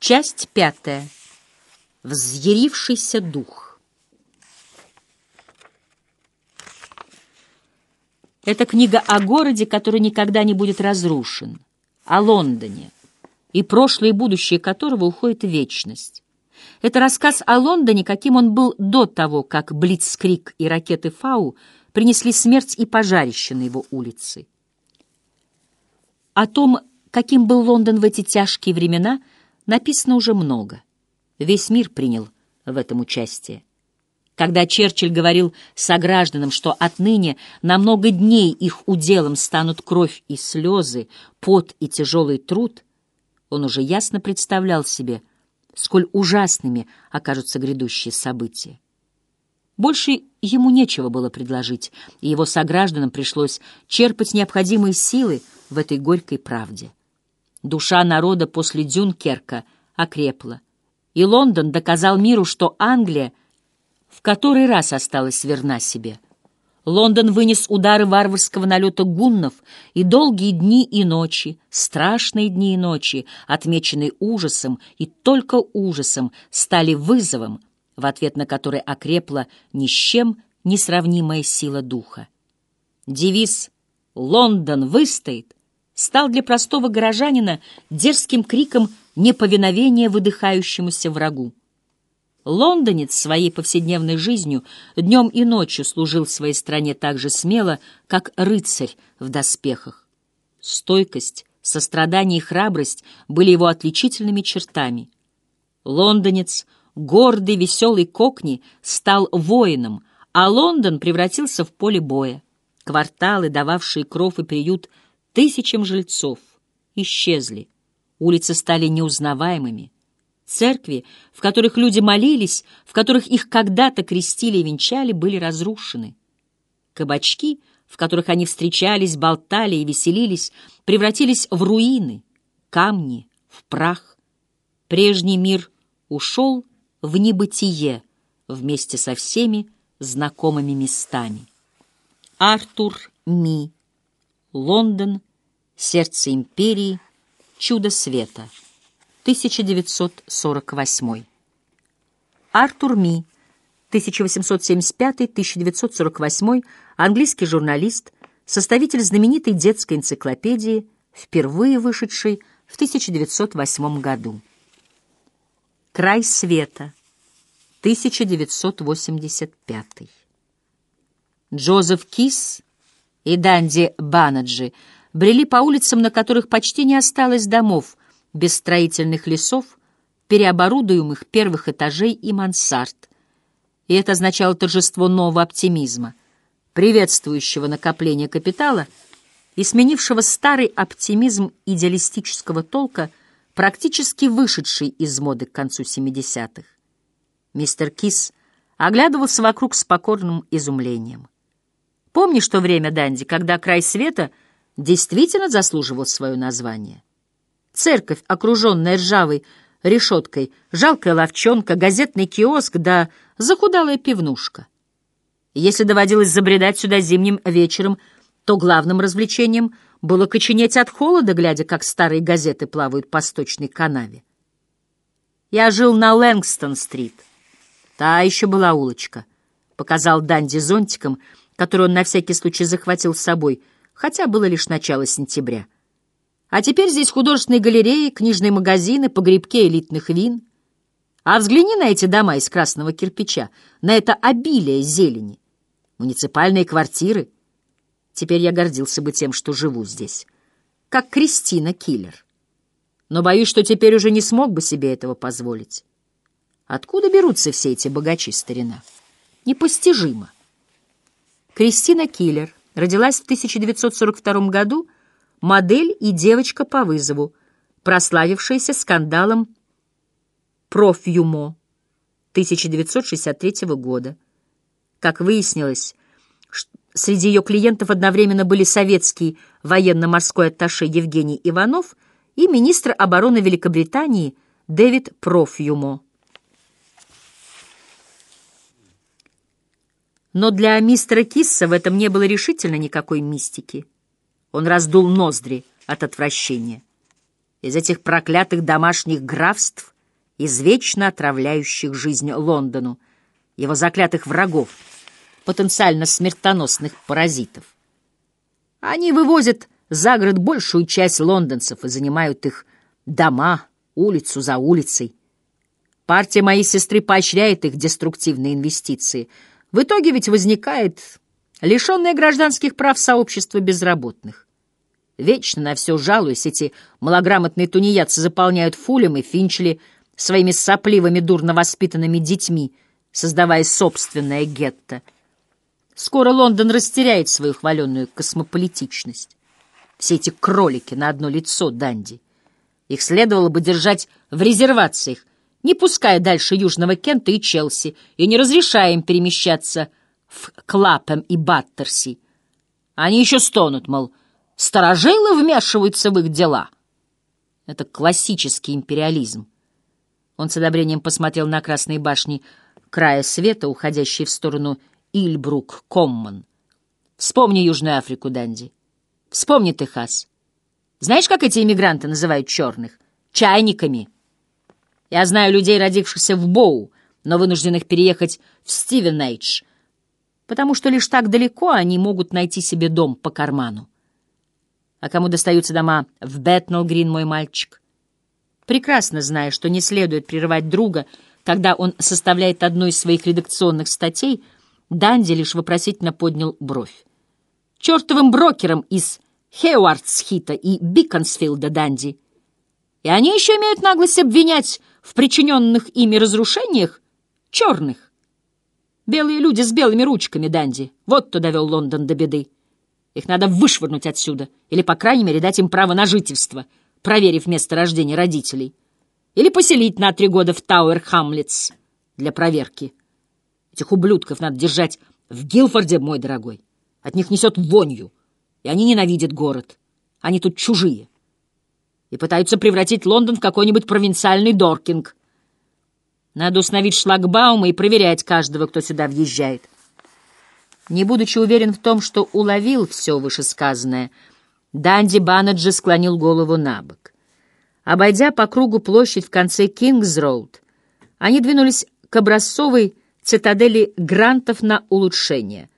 Часть пятая. Взъярившийся дух. Это книга о городе, который никогда не будет разрушен, о Лондоне, и прошлое и будущее которого уходит в вечность. Это рассказ о Лондоне, каким он был до того, как Блицкрик и ракеты Фау принесли смерть и пожарище на его улицы. О том, каким был Лондон в эти тяжкие времена, написано уже много. Весь мир принял в этом участие. Когда Черчилль говорил согражданам, что отныне на много дней их уделом станут кровь и слезы, пот и тяжелый труд, он уже ясно представлял себе, сколь ужасными окажутся грядущие события. Больше ему нечего было предложить, и его согражданам пришлось черпать необходимые силы в этой горькой правде. Душа народа после Дюнкерка окрепла, и Лондон доказал миру, что Англия в который раз осталась верна себе. Лондон вынес удары варварского налета гуннов, и долгие дни и ночи, страшные дни и ночи, отмеченные ужасом и только ужасом, стали вызовом, в ответ на который окрепла ни с чем несравнимая сила духа. Девиз «Лондон выстоит» стал для простого горожанина дерзким криком неповиновения выдыхающемуся врагу. Лондонец своей повседневной жизнью днем и ночью служил своей стране так же смело, как рыцарь в доспехах. Стойкость, сострадание и храбрость были его отличительными чертами. Лондонец, гордый, веселый кокни, стал воином, а Лондон превратился в поле боя. Кварталы, дававшие кров и приют тысячам жильцов, исчезли. Улицы стали неузнаваемыми. Церкви, в которых люди молились, в которых их когда-то крестили и венчали, были разрушены. Кабачки, в которых они встречались, болтали и веселились, превратились в руины, камни, в прах. Прежний мир ушел в небытие вместе со всеми знакомыми местами. Артур Ми. Лондон. Сердце империи. Чудо света. 1948. Артур Ми. 1875-1948. Английский журналист, составитель знаменитой детской энциклопедии, впервые вышедшей в 1908 году. Край света. 1985. Джозеф Кис и Данди Банаджи брели по улицам, на которых почти не осталось домов, без строительных лесов, переоборудуемых первых этажей и мансард. И это означало торжество нового оптимизма, приветствующего накопление капитала и сменившего старый оптимизм идеалистического толка, практически вышедший из моды к концу 70-х. Мистер Кис оглядывался вокруг с покорным изумлением. Помнишь то время, Данди, когда край света действительно заслуживал свое название? Церковь, окруженная ржавой решеткой, жалкая ловчонка, газетный киоск да захудалая пивнушка. Если доводилось забредать сюда зимним вечером, то главным развлечением было коченеть от холода, глядя, как старые газеты плавают по сточной канаве. Я жил на Лэнгстон-стрит. Та еще была улочка, — показал Данди зонтиком, который он на всякий случай захватил с собой, хотя было лишь начало сентября. А теперь здесь художественные галереи, книжные магазины, погребки элитных вин. А взгляни на эти дома из красного кирпича, на это обилие зелени. Муниципальные квартиры. Теперь я гордился бы тем, что живу здесь. Как Кристина Киллер. Но боюсь, что теперь уже не смог бы себе этого позволить. Откуда берутся все эти богачи, старина? Непостижимо. Кристина Киллер родилась в 1942 году, модель и девочка по вызову, прославившаяся скандалом «Профюмо» 1963 года. Как выяснилось, среди ее клиентов одновременно были советский военно-морской атташе Евгений Иванов и министр обороны Великобритании Дэвид Профюмо. Но для мистера Кисса в этом не было решительно никакой мистики. Он раздул ноздри от отвращения. из этих проклятых домашних графств, извечно отравляющих жизнь Лондону, его заклятых врагов, потенциально смертоносных паразитов. Они вывозят за город большую часть лондонцев и занимают их дома, улицу за улицей. Партия моей сестры поощряет их деструктивные инвестиции. В итоге ведь возникает лишенное гражданских прав сообщество безработных. Вечно на все жалуясь, эти малограмотные тунеядцы заполняют Фулем и Финчли своими сопливыми, дурно воспитанными детьми, создавая собственное гетто. Скоро Лондон растеряет свою хваленную космополитичность. Все эти кролики на одно лицо, Данди. Их следовало бы держать в резервациях, не пуская дальше Южного Кента и Челси, и не разрешая им перемещаться в Клапем и Баттерси. Они еще стонут, мол, Старожилы вмешиваются в их дела. Это классический империализм. Он с одобрением посмотрел на красные башни края света, уходящие в сторону Ильбрук-Комман. Вспомни Южную Африку, Данди. Вспомни Техас. Знаешь, как эти иммигранты называют черных? Чайниками. Я знаю людей, родившихся в Боу, но вынужденных переехать в Стивенейдж, потому что лишь так далеко они могут найти себе дом по карману. А кому достаются дома в Бэтнелл-Грин, мой мальчик? Прекрасно зная, что не следует прерывать друга, когда он составляет одну из своих редакционных статей, Данди лишь вопросительно поднял бровь. Чертовым брокером из Хейвардсхита и Биконсфилда Данди. И они еще имеют наглость обвинять в причиненных ими разрушениях черных. Белые люди с белыми ручками, Данди. Вот кто довел Лондон до беды. Их надо вышвырнуть отсюда, или, по крайней мере, дать им право на жительство, проверив место рождения родителей. Или поселить на три года в Тауэр Хамлетс для проверки. Этих ублюдков надо держать в Гилфорде, мой дорогой. От них несет вонью, и они ненавидят город. Они тут чужие. И пытаются превратить Лондон в какой-нибудь провинциальный Доркинг. Надо установить шлагбаумы и проверять каждого, кто сюда въезжает. Не будучи уверен в том, что уловил все вышесказанное, Данди Баннеджи склонил голову на бок. Обойдя по кругу площадь в конце Кингс-Роуд, они двинулись к образцовой цитадели грантов на улучшение,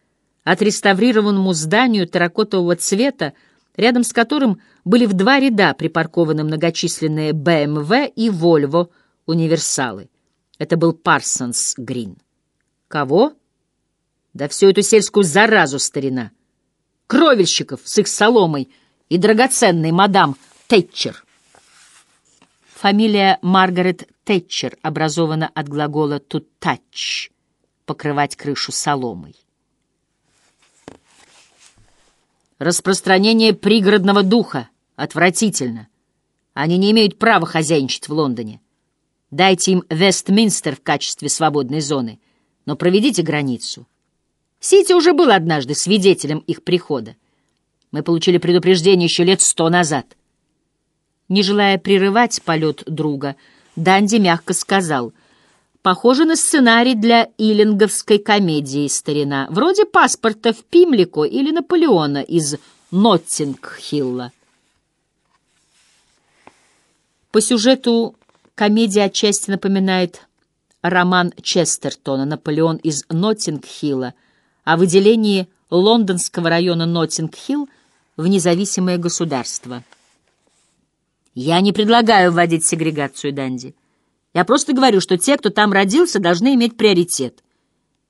отреставрированному зданию терракотового цвета, рядом с которым были в два ряда припаркованы многочисленные БМВ и Вольво универсалы. Это был Парсонс Грин. Кого? Да всю эту сельскую заразу, старина! Кровельщиков с их соломой и драгоценной мадам Тэтчер. Фамилия Маргарет Тэтчер образована от глагола «to touch» — покрывать крышу соломой. Распространение пригородного духа отвратительно. Они не имеют права хозяйничать в Лондоне. Дайте им Вестминстер в качестве свободной зоны, но проведите границу. Сити уже был однажды свидетелем их прихода. Мы получили предупреждение еще лет сто назад. Не желая прерывать полет друга, Данди мягко сказал, «Похоже на сценарий для иллинговской комедии, старина, вроде паспорта в Пимлико или Наполеона из Ноттинг-Хилла». По сюжету комедия отчасти напоминает роман Честертона «Наполеон из Ноттинг-Хилла», о выделении лондонского района Ноттинг-Хилл в независимое государство. Я не предлагаю вводить сегрегацию, Данди. Я просто говорю, что те, кто там родился, должны иметь приоритет.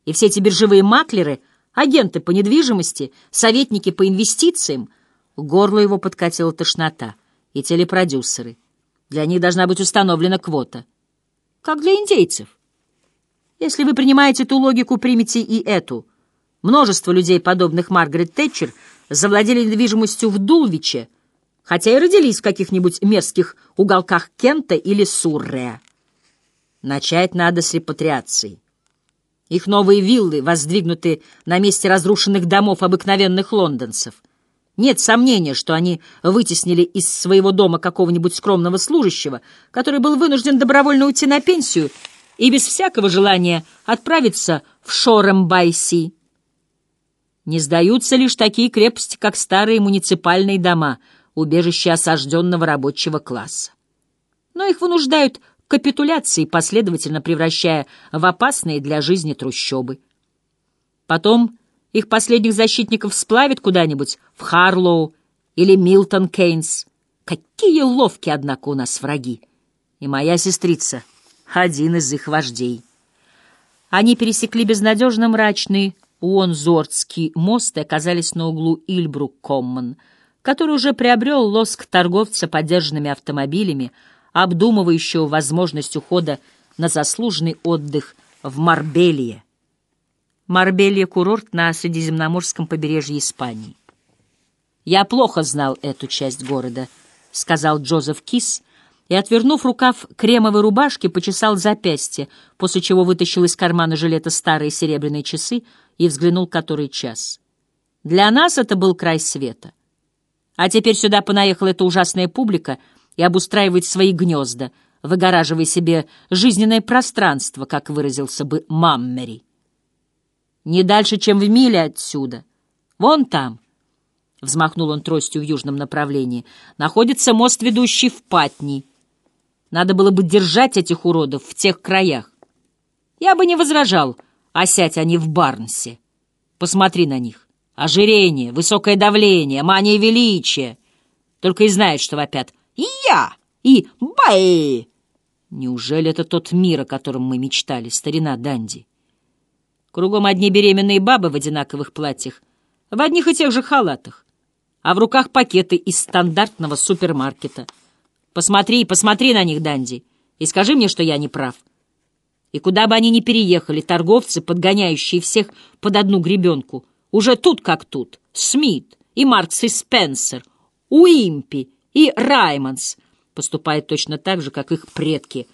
И все эти биржевые маклеры, агенты по недвижимости, советники по инвестициям, горло его подкатила тошнота, и телепродюсеры. Для них должна быть установлена квота. Как для индейцев. Если вы принимаете эту логику, примите и эту — Множество людей, подобных Маргарет Тэтчер, завладели недвижимостью в Дулвиче, хотя и родились в каких-нибудь мерзких уголках Кента или Суррея. Начать надо с репатриации. Их новые виллы воздвигнуты на месте разрушенных домов обыкновенных лондонцев. Нет сомнения, что они вытеснили из своего дома какого-нибудь скромного служащего, который был вынужден добровольно уйти на пенсию и без всякого желания отправиться в Шорем-Байси. Не сдаются лишь такие крепости, как старые муниципальные дома, убежище осажденного рабочего класса. Но их вынуждают капитуляции, последовательно превращая в опасные для жизни трущобы. Потом их последних защитников сплавят куда-нибудь в Харлоу или Милтон Кейнс. Какие ловкие, однако, у нас враги. И моя сестрица — один из их вождей. Они пересекли безнадежно мрачный Уонзордский мост и оказались на углу Ильбрук-Коммон, который уже приобрел лоск торговца подержанными автомобилями, обдумывающего возможность ухода на заслуженный отдых в Марбелье. Марбелье — курорт на Средиземноморском побережье Испании. «Я плохо знал эту часть города», — сказал Джозеф Кис, и, отвернув рукав кремовой рубашки, почесал запястье, после чего вытащил из кармана жилета старые серебряные часы и взглянул который час. Для нас это был край света. А теперь сюда понаехала эта ужасная публика и обустраивает свои гнезда, выгораживая себе жизненное пространство, как выразился бы Маммери. Не дальше, чем в миле отсюда. Вон там, — взмахнул он тростью в южном направлении, — находится мост, ведущий в Патни — надо было бы держать этих уродов в тех краях. Я бы не возражал, осядь они в Барнсе. Посмотри на них. Ожирение, высокое давление, мания величия. Только и знают, что вопят «Я!» и «Бай!» Неужели это тот мир, о котором мы мечтали, старина Данди? Кругом одни беременные бабы в одинаковых платьях, в одних и тех же халатах, а в руках пакеты из стандартного супермаркета — Посмотри, посмотри на них, Данди, и скажи мне, что я не прав. И куда бы они ни переехали, торговцы, подгоняющие всех под одну гребенку, уже тут как тут, Смит и Маркс и Спенсер, Уимпи и Раймонс поступают точно так же, как их предки,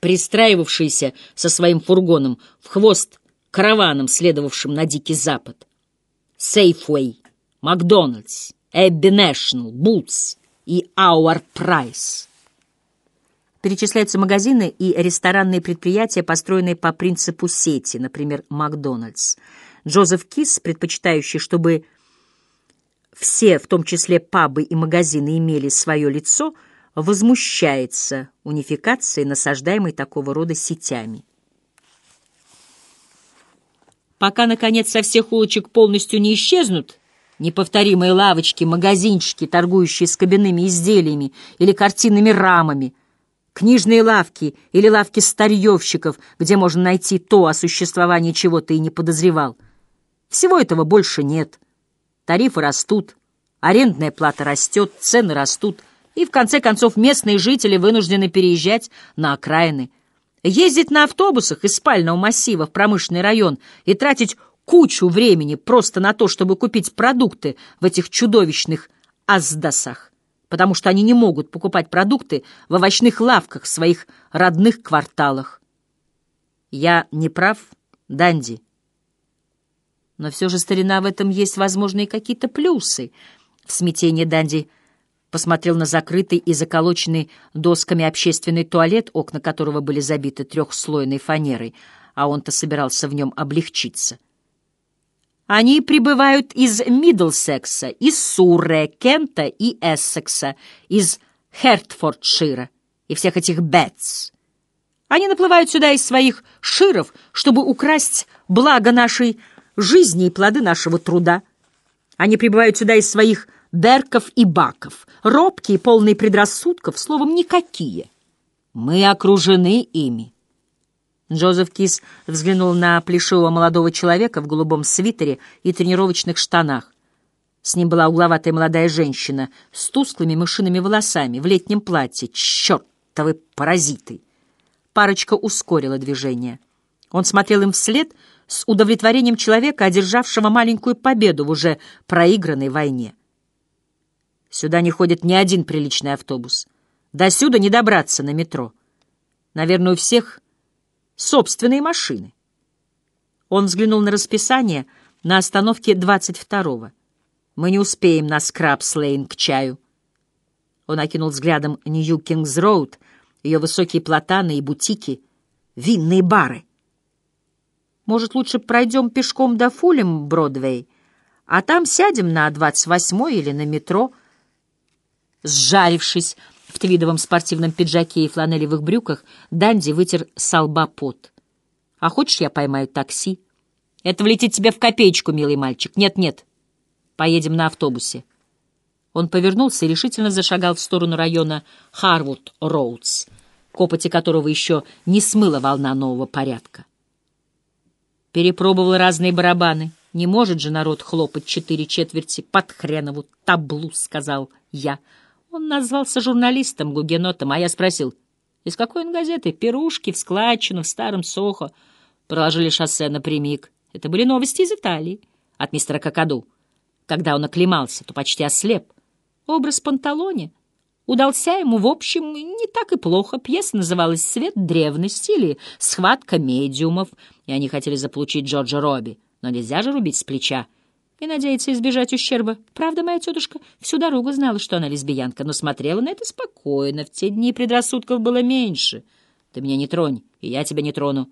пристраивавшиеся со своим фургоном в хвост караваном, следовавшим на Дикий Запад. Сейфуэй, Макдональдс, Эбби Нэшнл, Бутс — и Our Price. Перечисляются магазины и ресторанные предприятия, построенные по принципу сети, например, Макдональдс. Джозеф Кис, предпочитающий, чтобы все, в том числе пабы и магазины, имели свое лицо, возмущается унификацией, насаждаемой такого рода сетями. Пока, наконец, со всех улочек полностью не исчезнут Неповторимые лавочки, магазинчики, торгующие с кабинными изделиями или картинными рамами, книжные лавки или лавки старьевщиков, где можно найти то, о существовании чего ты и не подозревал. Всего этого больше нет. Тарифы растут, арендная плата растет, цены растут, и, в конце концов, местные жители вынуждены переезжать на окраины, ездить на автобусах из спального массива в промышленный район и тратить кучу времени просто на то, чтобы купить продукты в этих чудовищных аздасах, потому что они не могут покупать продукты в овощных лавках в своих родных кварталах. Я не прав, Данди. Но все же, старина, в этом есть, возможно, и какие-то плюсы. В смятении Данди посмотрел на закрытый и заколоченный досками общественный туалет, окна которого были забиты трехслойной фанерой, а он-то собирался в нем облегчиться. Они прибывают из Миддлсекса, из Сурре, Кента и Эссекса, из Хертфордшира и всех этих Бетс. Они наплывают сюда из своих широв, чтобы украсть благо нашей жизни и плоды нашего труда. Они прибывают сюда из своих берков и баков, робкие, полные предрассудков, словом, никакие. Мы окружены ими. Джозеф Кис взглянул на плешивого молодого человека в голубом свитере и тренировочных штанах. С ним была угловатая молодая женщина с тусклыми мышиными волосами в летнем платье. Чертовы паразиты! Парочка ускорила движение. Он смотрел им вслед с удовлетворением человека, одержавшего маленькую победу в уже проигранной войне. Сюда не ходит ни один приличный автобус. До сюда не добраться на метро. Наверное, у всех собственные машины. Он взглянул на расписание на остановке 22-го. Мы не успеем на Скрабс-Лейн к чаю. Он окинул взглядом Нью-Кингс-Роуд, ее высокие платаны и бутики, винные бары. Может, лучше пройдем пешком до Фулем-Бродвей, а там сядем на 28-й или на метро. Сжарившись в твидовом спортивном пиджаке и фланелевых брюках, Данди вытер со лба пот. «А хочешь, я поймаю такси?» «Это влетит тебе в копеечку, милый мальчик. Нет-нет. Поедем на автобусе». Он повернулся и решительно зашагал в сторону района Харвуд-Роудс, копоти которого еще не смыла волна нового порядка. Перепробовал разные барабаны. Не может же народ хлопать четыре четверти под хренову таблу, — сказал я. Он назвался журналистом, гугенотом, а я спросил, из какой он газеты? Пирушки, в складчину, в старом Сохо. Проложили шоссе напрямик. Это были новости из Италии от мистера Кокаду. Когда он оклемался, то почти ослеп. Образ Панталоне удался ему, в общем, не так и плохо. Пьеса называлась «Свет древности» или «Схватка медиумов», и они хотели заполучить Джорджа Робби. Но нельзя же рубить с плеча и надеяться избежать ущерба. Правда, моя тетушка всю дорогу знала, что она лесбиянка, но смотрела на это спокойно. В те дни предрассудков было меньше. Ты меня не тронь, и я тебя не трону.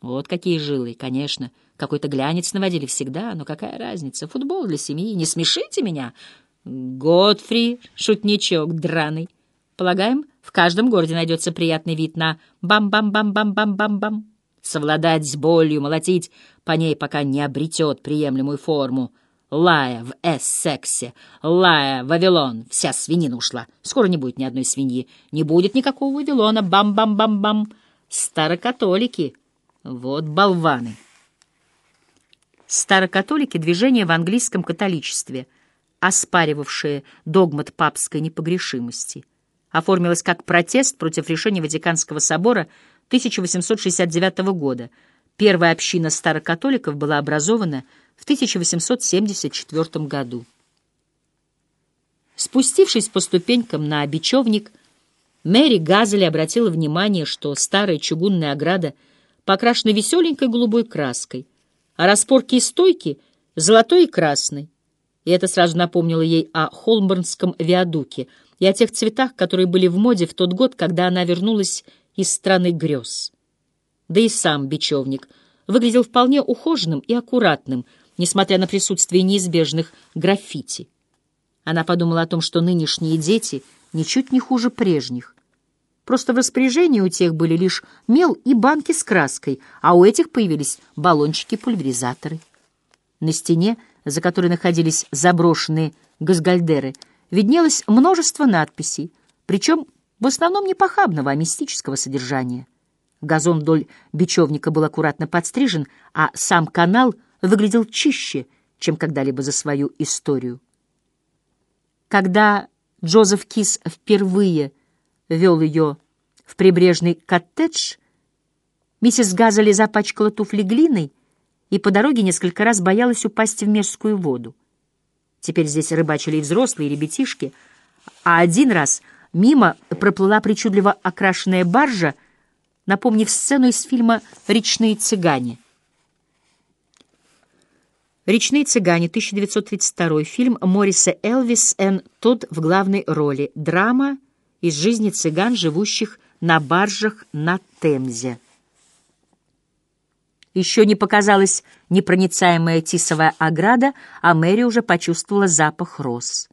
Вот какие жилы, конечно. Какой-то глянец наводили всегда, но какая разница? Футбол для семьи. Не смешите меня. Годфри, шутничок драный. Полагаем, в каждом городе найдется приятный вид на бам-бам-бам-бам-бам-бам-бам. Совладать с болью, молотить по ней, пока не обретет приемлемую форму. Лая в Эссексе, Лая, Вавилон, вся свинина ушла. Скоро не будет ни одной свиньи, не будет никакого Вавилона, бам-бам-бам-бам. Старокатолики, вот болваны. Старокатолики — движение в английском католичестве — оспаривавшее догмат папской непогрешимости, оформилось как протест против решения Ватиканского собора 1869 года. Первая община старокатоликов была образована в 1874 году. Спустившись по ступенькам на бечевник, Мэри Газели обратила внимание, что старая чугунная ограда покрашена веселенькой голубой краской, а распорки и стойки — золотой и красной и это сразу напомнило ей о Холмборнском виадуке и о тех цветах, которые были в моде в тот год, когда она вернулась из страны грез. Да и сам бечевник выглядел вполне ухоженным и аккуратным, несмотря на присутствие неизбежных граффити. Она подумала о том, что нынешние дети ничуть не хуже прежних. Просто в распоряжении у тех были лишь мел и банки с краской, а у этих появились баллончики-пульверизаторы. На стене — за которой находились заброшенные газгальдеры, виднелось множество надписей, причем в основном не похабного, а мистического содержания. Газон вдоль бечевника был аккуратно подстрижен, а сам канал выглядел чище, чем когда-либо за свою историю. Когда Джозеф Кис впервые вел ее в прибрежный коттедж, миссис Газали запачкала туфли глиной, и по дороге несколько раз боялась упасть в мерзкую воду. Теперь здесь рыбачили и взрослые, и ребятишки, а один раз мимо проплыла причудливо окрашенная баржа, напомнив сцену из фильма «Речные цыгане». «Речные цыгане», 1932 фильм Мориса Элвис Н. Тодд в главной роли. Драма из жизни цыган, живущих на баржах на Темзе. Еще не показалась непроницаемая тисовая ограда, а Мэри уже почувствовала запах роз.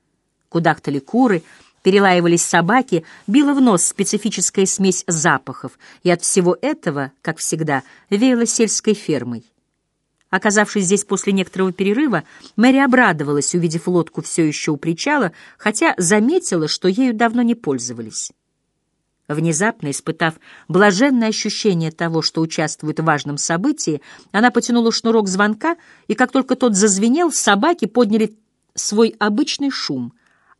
Кудахтали куры, перелаивались собаки, била в нос специфическая смесь запахов, и от всего этого, как всегда, веяло сельской фермой. Оказавшись здесь после некоторого перерыва, Мэри обрадовалась, увидев лодку все еще у причала, хотя заметила, что ею давно не пользовались. Внезапно, испытав блаженное ощущение того, что участвует в важном событии, она потянула шнурок звонка, и как только тот зазвенел, собаки подняли свой обычный шум,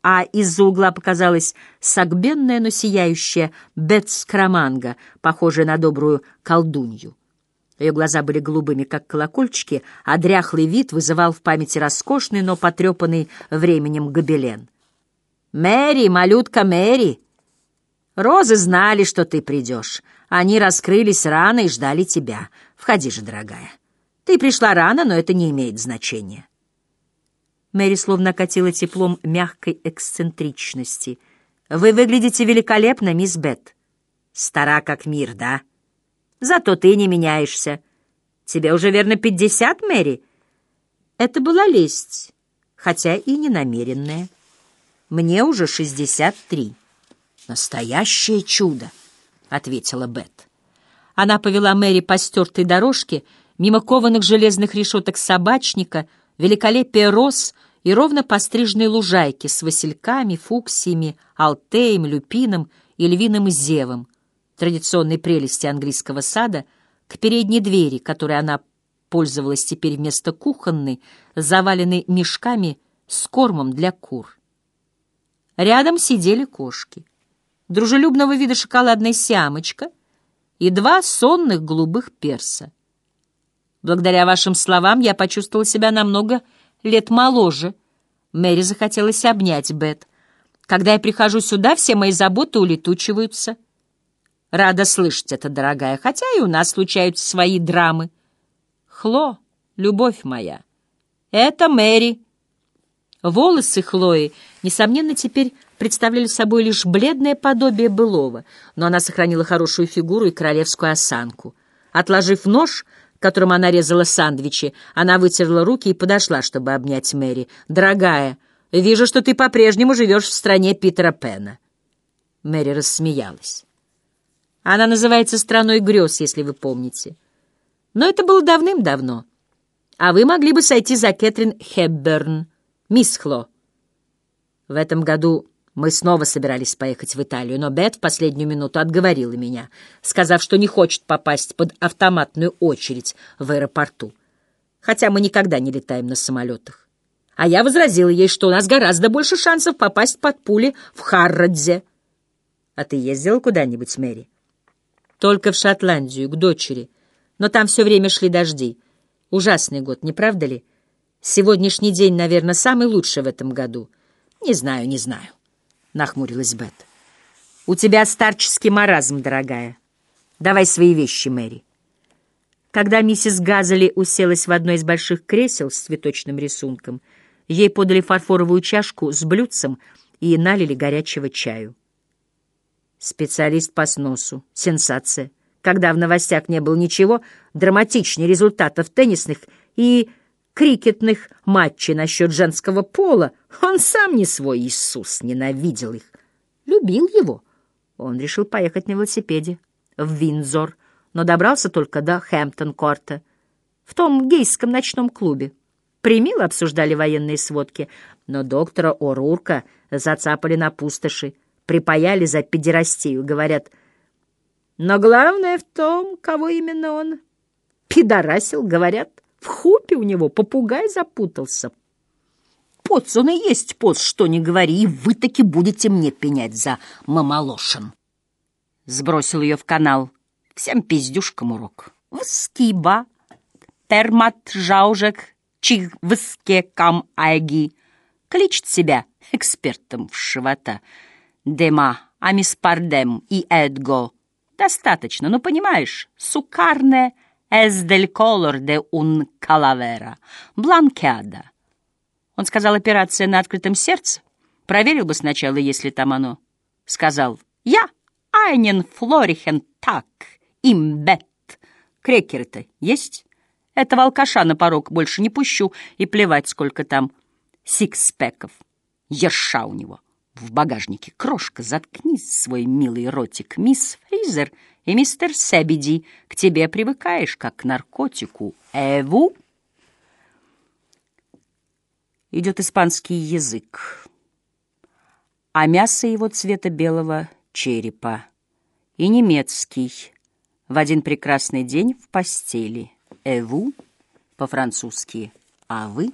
а из-за угла показалась сагбенная, но сияющая Бетскраманга, похожая на добрую колдунью. Ее глаза были голубыми, как колокольчики, а дряхлый вид вызывал в памяти роскошный, но потрепанный временем гобелен. «Мэри, малютка Мэри!» Розы знали, что ты придешь. Они раскрылись рано и ждали тебя. Входи же, дорогая. Ты пришла рано, но это не имеет значения. Мэри словно окатила теплом мягкой эксцентричности. «Вы выглядите великолепно, мисс Бет. Стара как мир, да? Зато ты не меняешься. Тебе уже, верно, пятьдесят, Мэри?» Это была лесть, хотя и ненамеренная. Мне уже шестьдесят три». «Настоящее чудо», — ответила Бет. Она повела Мэри по стертой дорожке, мимо кованых железных решеток собачника, великолепие роз и ровно постриженной лужайки с васильками, фуксиями, алтеем, люпином и львиным зевом, традиционной прелести английского сада, к передней двери, которой она пользовалась теперь вместо кухонной, заваленной мешками с кормом для кур. Рядом сидели кошки. Дружелюбного вида шоколадная сямочка и два сонных голубых перса. Благодаря вашим словам я почувствовала себя намного лет моложе. Мэри захотелось обнять Бет. Когда я прихожу сюда, все мои заботы улетучиваются. Рада слышать это, дорогая, хотя и у нас случаются свои драмы. Хло, любовь моя, это Мэри. Волосы Хлои, несомненно, теперь представляли собой лишь бледное подобие былого, но она сохранила хорошую фигуру и королевскую осанку. Отложив нож, которым она резала сандвичи, она вытерла руки и подошла, чтобы обнять Мэри. «Дорогая, вижу, что ты по-прежнему живешь в стране Питера Пена». Мэри рассмеялась. Она называется «Страной грез», если вы помните. Но это было давным-давно. А вы могли бы сойти за Кэтрин Хепберн, мисс Хло. В этом году мы снова собирались поехать в Италию, но Бет в последнюю минуту отговорила меня, сказав, что не хочет попасть под автоматную очередь в аэропорту, хотя мы никогда не летаем на самолетах. А я возразила ей, что у нас гораздо больше шансов попасть под пули в Харродзе. А ты ездила куда-нибудь, Мэри? Только в Шотландию, к дочери. Но там все время шли дожди. Ужасный год, не правда ли? Сегодняшний день, наверное, самый лучший в этом году. Не знаю, не знаю. — нахмурилась Бет. «У тебя старческий маразм, дорогая. Давай свои вещи, Мэри». Когда миссис Газели уселась в одно из больших кресел с цветочным рисунком, ей подали фарфоровую чашку с блюдцем и налили горячего чаю. Специалист по сносу. Сенсация. Когда в новостях не было ничего драматичнее результатов теннисных и крикетных матчей насчет женского пола. Он сам не свой Иисус, ненавидел их. Любил его. Он решил поехать на велосипеде в Виндзор, но добрался только до Хэмптон-корта, в том гейском ночном клубе. Примило обсуждали военные сводки, но доктора Орурка зацапали на пустоши, припаяли за педерастию, говорят. Но главное в том, кого именно он пидорасил, говорят. В хупе у него попугай запутался. Поц, он и есть поц, что не говори, и вы таки будете мне пенять за мамалошин. Сбросил ее в канал. Всем пиздюшкам урок. Вскиба, термат жаужек, чих выске кам айги. Кличет себя экспертом в живота. Дема, амиспардем и эдго. Достаточно, ну понимаешь, сукарное — «Es del color de un calavera. Бланкеада». Он сказал операция на открытом сердце. Проверил бы сначала, если там оно. Сказал «Я, Айнен Флорихен, так, имбет». Крекеры-то есть? Этого алкаша на порог больше не пущу, и плевать, сколько там сикспеков. Ерша у него в багажнике. Крошка, заткнись, свой милый ротик, мисс Фризер — и мистер Себеди, к тебе привыкаешь, как к наркотику. Эву? Идет испанский язык, а мясо его цвета белого черепа. И немецкий в один прекрасный день в постели. Эву по-французски. А вы?